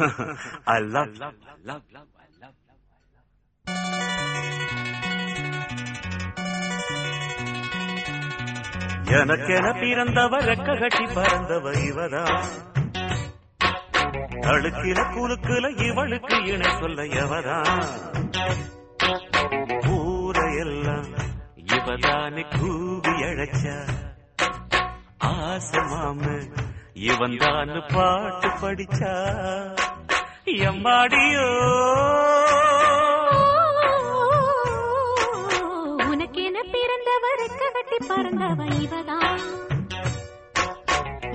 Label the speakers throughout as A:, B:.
A: I love, love, love, love, I love. எனக்கென பிறந்தவ ரெக்க கட்டி பறந்தவ இவதான் அழுக்கில குலுக்குல இவளுக்கு இணை சொல்ல எவதான் ஊரையெல்லாம் இவதானே கூவி அழைச்சா. ஆசமாம இவன் தான் பாட்டு படிச்சா. எம்மாடியோ
B: உனக்கென பிறந்தவர் கட்டி பறந்தவ இவதான்.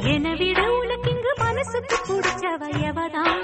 B: என விட உனக்கு இங்கு மனசுக்கு பிடிச்சவ எவதான்?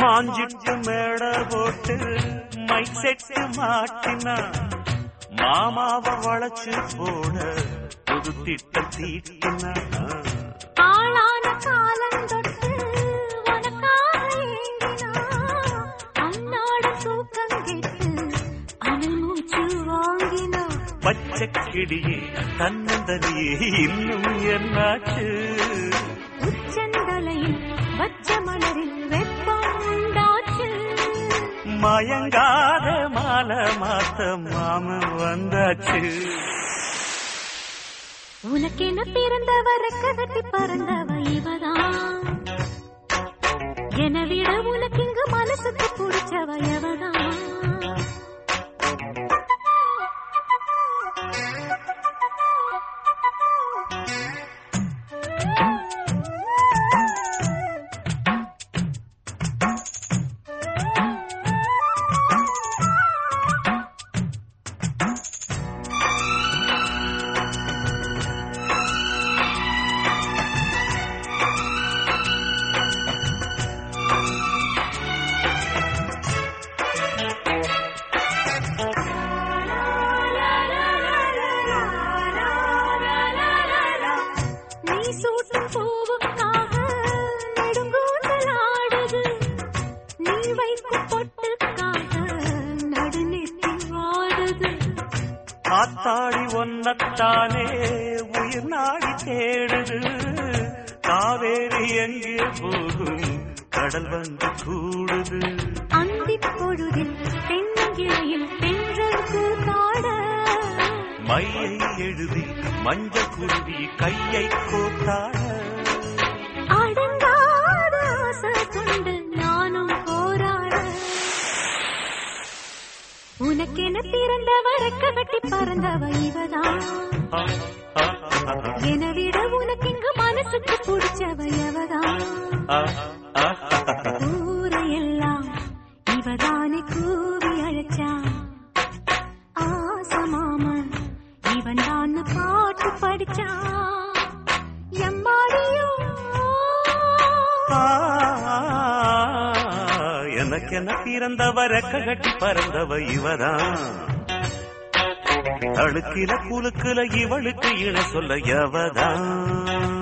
A: மாஞ்சிட்டு மேட போட்டு மைக் செட்டு மாட்டினா மாமாவ வளைச்சு போட புது திட்டம் தீட்டினா.
B: ஆளான காலம் தொட்டு உனக்காக ஏங்கினா அன்னாட தூக்கம் கெட்டு அனல் மூச்சு வாங்கினா.
A: பச்சை கிடியே தன்னந்தனியே இன்னும் என்னாச்சு?
B: உச்சந்தலையில் வச்ச மலரில்
A: மயங்காத மாலை மாத்த மாமன் வந்தாச்சு.
B: உனக்கென பிறந்தவர கதட்டி பறந்தவன்
A: காத்தாடி ஒன்னத்தானே உயிர் நாடி தேடுது. காவேரி எங்கே போகும்? கடல் வந்து கூடுது.
B: அந்திப் பொழுதில் தென்னங்கிளையில் தென்றல் கூத்தாட
A: மையை எழுதி மஞ்ச குருவி கையை கோத்தாட.
B: உனக்கென பிறந்தவர கட்டி பறந்தவ இவதான். என விட உனக்கு இங்கு மனசுக்கு பிடிச்சவ எவதான்? ஊரையெல்லாம் இவதானே கூவி அழைச்சா ஆசமாமன் இவன் தான் பாட்டு
A: படிச்சான். எனக்கென பிறந்தவ ரெக்க கட்டி பறந்தவ இவதான். அழுக்கில குலுக்குல இவளுக்கு இன சொல்ல எவதான்.